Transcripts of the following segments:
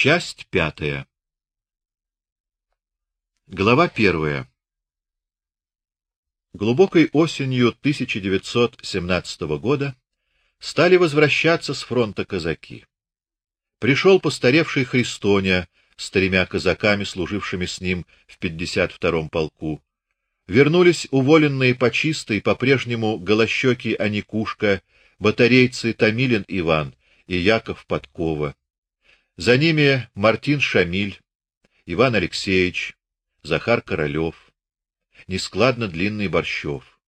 Часть пятая. Глава первая. Глубокой осенью 1917 года стали возвращаться с фронта казаки. Пришел постаревший Христоня с тремя казаками, служившими с ним в 52-м полку. Вернулись уволенные по чистой, по-прежнему голощёкий Аникушка, батарейцы Томилин Иван и Яков Подкова. За ними Мартин Шамиль, Иван Алексеевич, Захар Королёв, нескладно длинный Борщев.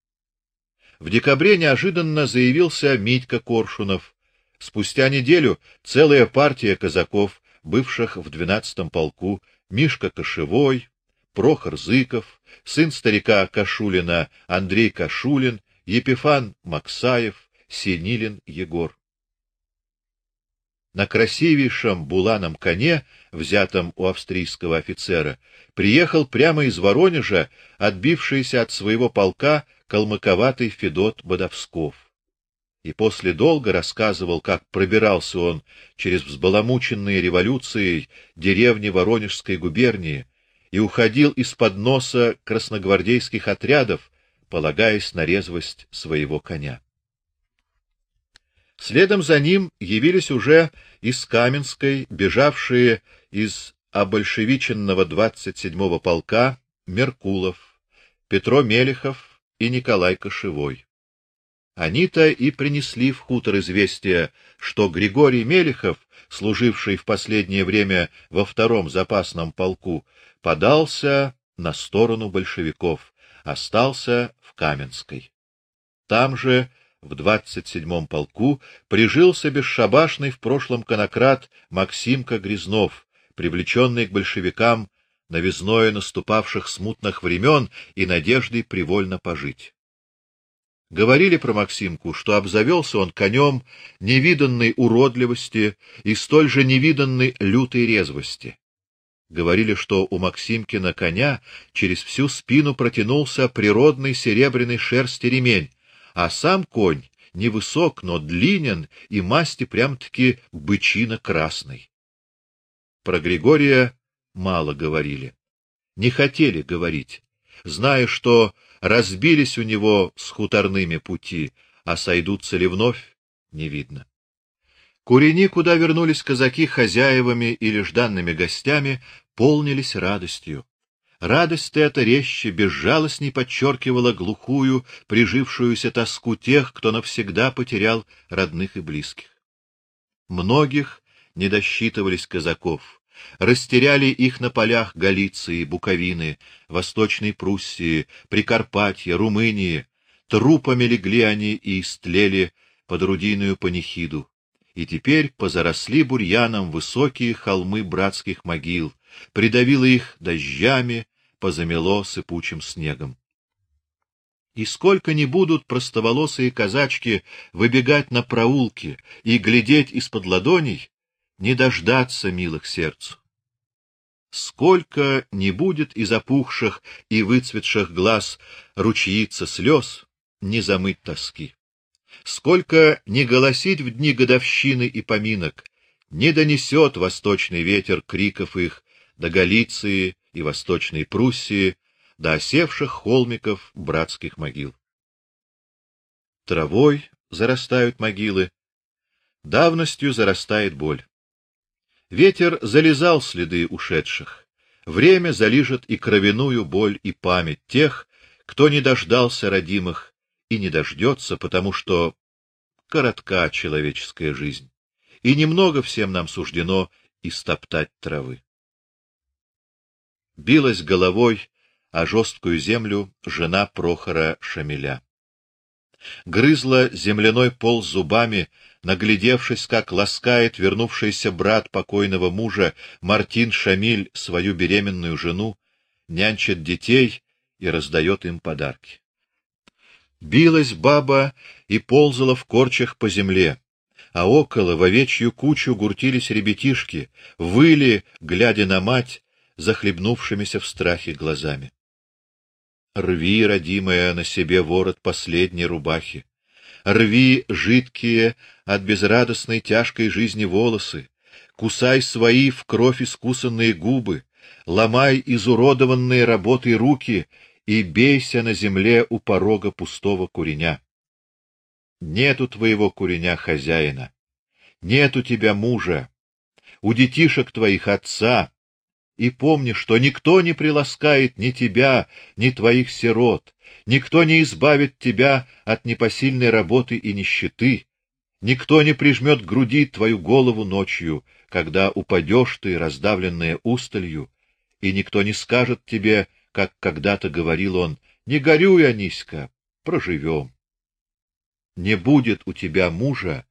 В декабре неожиданно заявился Митька Коршунов. Спустя неделю целая партия казаков, бывших в двенадцатом полку, Мишка Кошевой, Прохор Зыков, сын старика Кашулина Андрей Кашулин, Епифан Максаев, Синилин Егор на красивейшем буланом коне, взятом у австрийского офицера, приехал прямо из Воронежа, отбившийся от своего полка калмыковатый Федот Бодовсков. И после долго рассказывал, как пробирался он через взбаламученные революцией деревни Воронежской губернии и уходил из-под носа красногвардейских отрядов, полагаясь на резвость своего коня. Следом за ним явились уже из Каменской, бежавшие из обольшевиченного 27-го полка Меркулов, Петро Мелехов и Николай Кошевой. Они-то и принесли в хутор известие, что Григорий Мелехов, служивший в последнее время во втором запасном полку, подался на сторону большевиков, остался в Каменской. Там же в 27-м полку прижился бесшабашный в прошлом конократ Максимка Грязнов, привлеченный к большевикам новизною наступавших смутных времен и надеждой привольно пожить. Говорили про Максимку, что обзавелся он конем невиданной уродливости и столь же невиданной лютой резвости. Говорили, что у Максимкина коня через всю спину протянулся природный серебряный шерсти ремень, а сам конь невысок, но длинен и масти прям-таки бычина красный. Про Григория мало говорили. Не хотели говорить, зная, что разбились у него с хуторными пути, а сойдутся ли вновь, не видно. Курени, куда вернулись казаки хозяевами или жданными гостями, полнились радостью. Радость эта резче, безжалостней подчеркивала глухую, прижившуюся тоску тех, кто навсегда потерял родных и близких. Многих не досчитывались казаков, растеряли их на полях Галиции, Буковины, Восточной Пруссии, Прикарпатья, Румынии. Трупами легли они и истлели под рудийную панихиду. И теперь позаросли бурьяном высокие холмы братских могил, придавило их дождями, позамело сыпучим снегом. И сколько ни будут простоволосые казачки выбегать на проулки и глядеть из-под ладоней, не дождаться милых сердцу. Сколько не будет из опухших и выцветших глаз ручьица слез, не замыть тоски. Сколько не голосить в дни годовщины и поминок, не донесет восточный ветер криков их до Галиции и Восточной Пруссии, до осевших холмиков братских могил. Травой зарастают могилы, давностью зарастает боль. Ветер залезал следы ушедших. Время залижет и кровяную боль и память тех, кто не дождался родимых и не дождется, потому что коротка человеческая жизнь, и немного всем нам суждено истоптать травы билась головой о жесткую землю жена Прохора Шамиля. Грызла земляной пол зубами, наглядевшись, как ласкает вернувшийся брат покойного мужа Мартин Шамиль свою беременную жену, нянчит детей и раздает им подарки. Билась баба и ползала в корчах по земле, а около в овечью кучу гуртились ребятишки, выли, глядя на мать, захлебнувшимися в страхе глазами. Рви, родимая, на себе ворот последней рубахи. Рви жидкие от безрадостной тяжкой жизни волосы. кусай свои в кровь искусанные губы, ломай изуродованные работой руки и бейся на земле у порога пустого куреня. Нету твоего куреня хозяина, нету тебя мужа, у детишек твоих отца, и помни, что никто не приласкает ни тебя, ни твоих сирот, никто не избавит тебя от непосильной работы и нищеты, никто не прижмет к груди твою голову ночью, когда упадешь ты, раздавленная усталью, и никто не скажет тебе, как когда-то говорил он: "Не горюй, Аниська, проживем". Не будет у тебя мужа,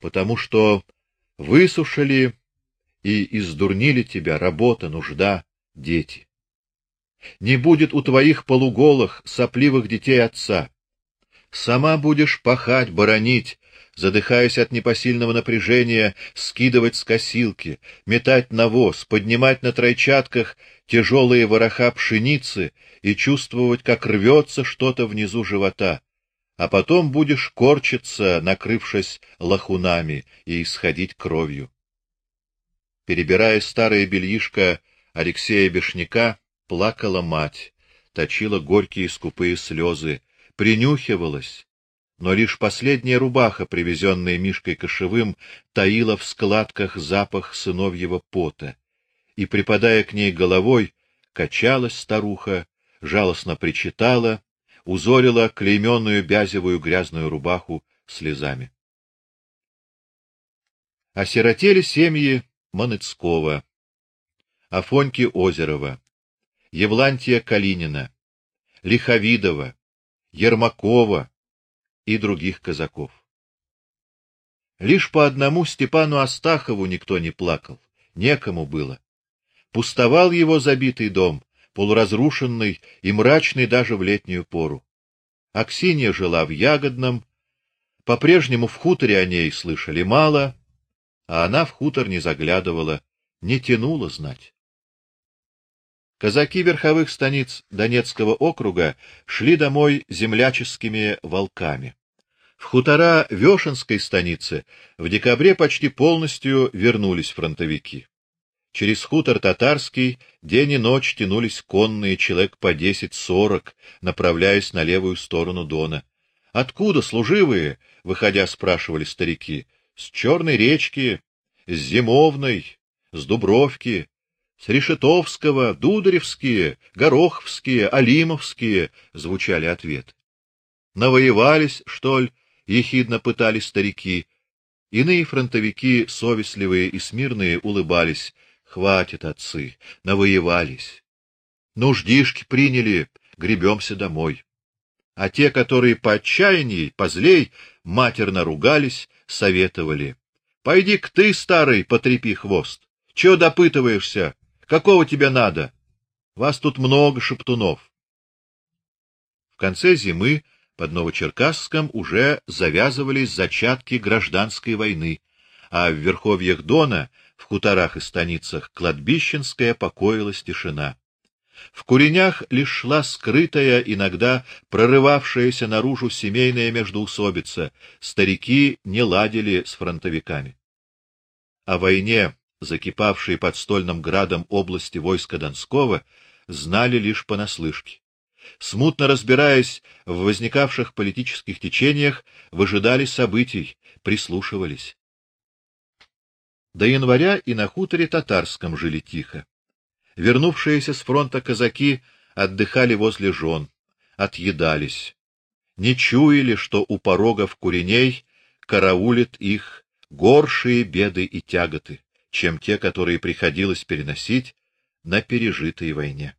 потому что высушили и издурнили тебя работа, нужда, дети. Не будет у твоих полуголых, сопливых детей отца. Сама будешь пахать, боронить, задыхаясь от непосильного напряжения, скидывать с косилки, метать навоз, поднимать на тройчатках тяжелые вороха пшеницы и чувствовать, как рвется что-то внизу живота, а потом будешь корчиться, накрывшись лохунами, и исходить кровью. Перебирая старое бельишко Алексея Бешняка, плакала мать, точила горькие скупые слезы, принюхивалась, но лишь последняя рубаха, привезенная Мишкой Кошевым, таила в складках запах сыновьего пота, и припадая к ней головой, качалась старуха, жалостно причитала, узорила клейменную бязевую грязную рубаху слезами. Осиротели семьи Маныцкого, Афоньки Озерова, Евлантия Калинина, Лиховидова, Ермакова и других казаков. Лишь по одному Степану Астахову никто не плакал, некому было. Пустовал его забитый дом, полуразрушенный и мрачный даже в летнюю пору. Аксинья жила в Ягодном, по-прежнему в хуторе о ней слышали мало, а она в хутор не заглядывала, не тянула знать. Казаки верховых станиц Донецкого округа шли домой земляческими волками. В хутора Вешенской станицы в декабре почти полностью вернулись фронтовики. Через хутор Татарский день и ночь тянулись конные человек по десять-сорок, направляясь на левую сторону Дона. Откуда служивые, выходя, спрашивали старики с Черной речки, с Зимовной, с Дубровки, с Решетовского, Дударевские, Гороховские, Алимовские звучали ответы. Навоевались, что ли, ехидно пытались старики. Иные фронтовики, совестливые и смирные, улыбались: "Хватит, отцы, навоевались. Нуждишки приняли, гребемся домой". А те, которые по отчаянию, позлей, матерно ругались, советовали: "Пойди-ка ты, старый, потрепи хвост. Чего допытываешься? Какого тебе надо? Вас тут много шептунов". В конце зимы под Новочеркасском уже завязывались зачатки гражданской войны, а в верховьях Дона, в хуторах и станицах кладбищенская покоилась тишина. В куренях лишь шла скрытая, иногда прорывавшаяся наружу семейная междоусобица. Старики не ладили с фронтовиками. О войне, закипавшей под стольным градом области войска Донского, знали лишь понаслышке. Смутно разбираясь в возникавших политических течениях, выжидали событий, прислушивались. До января и на хуторе татарском жили тихо. Вернувшиеся с фронта казаки отдыхали возле жен, отъедались. Не чуяли, что у порогов куреней караулит их горшие беды и тяготы, чем те, которые приходилось переносить на пережитой войне.